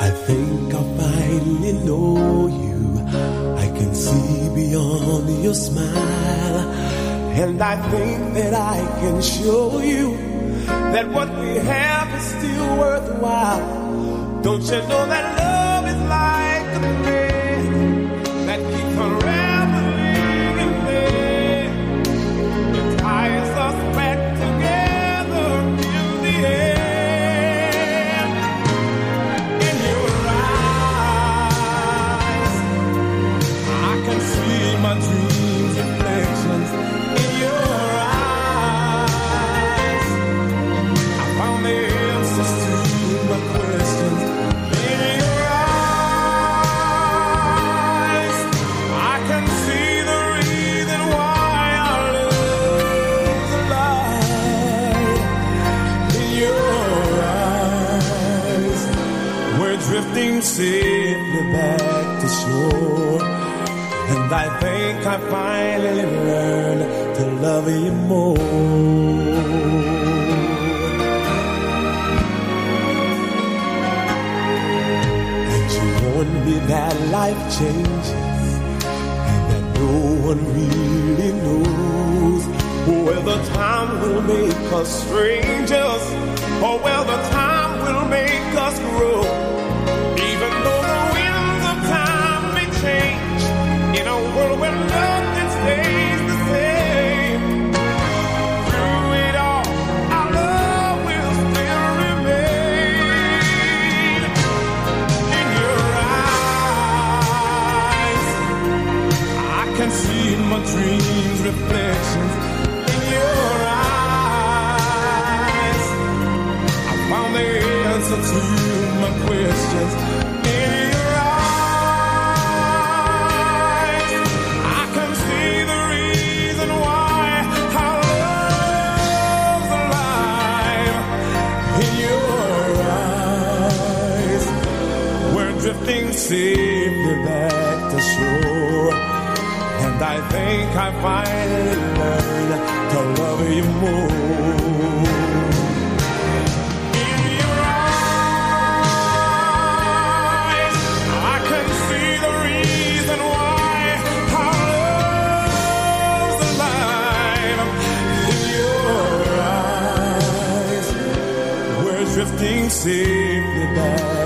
I think I finally know you. I can see beyond your smile. And I think that I can show you that what we have is still worthwhile. Don't you know that love is like a man that keeps on drifting safely back to shore. And I think I finally learned to love you more. And you warned me that life changes and that no one really knows whether time will make us strangers or whether time will make us grow. Can see my dreams reflections. In your eyes, I found the answer to my questions. In your eyes, I can see the reason why our love's alive. In your eyes, we're drifting safely back to shore. And I think I finally learned to love you more. In your eyes, I can see the reason why our love's alive. In your eyes, we're drifting safely back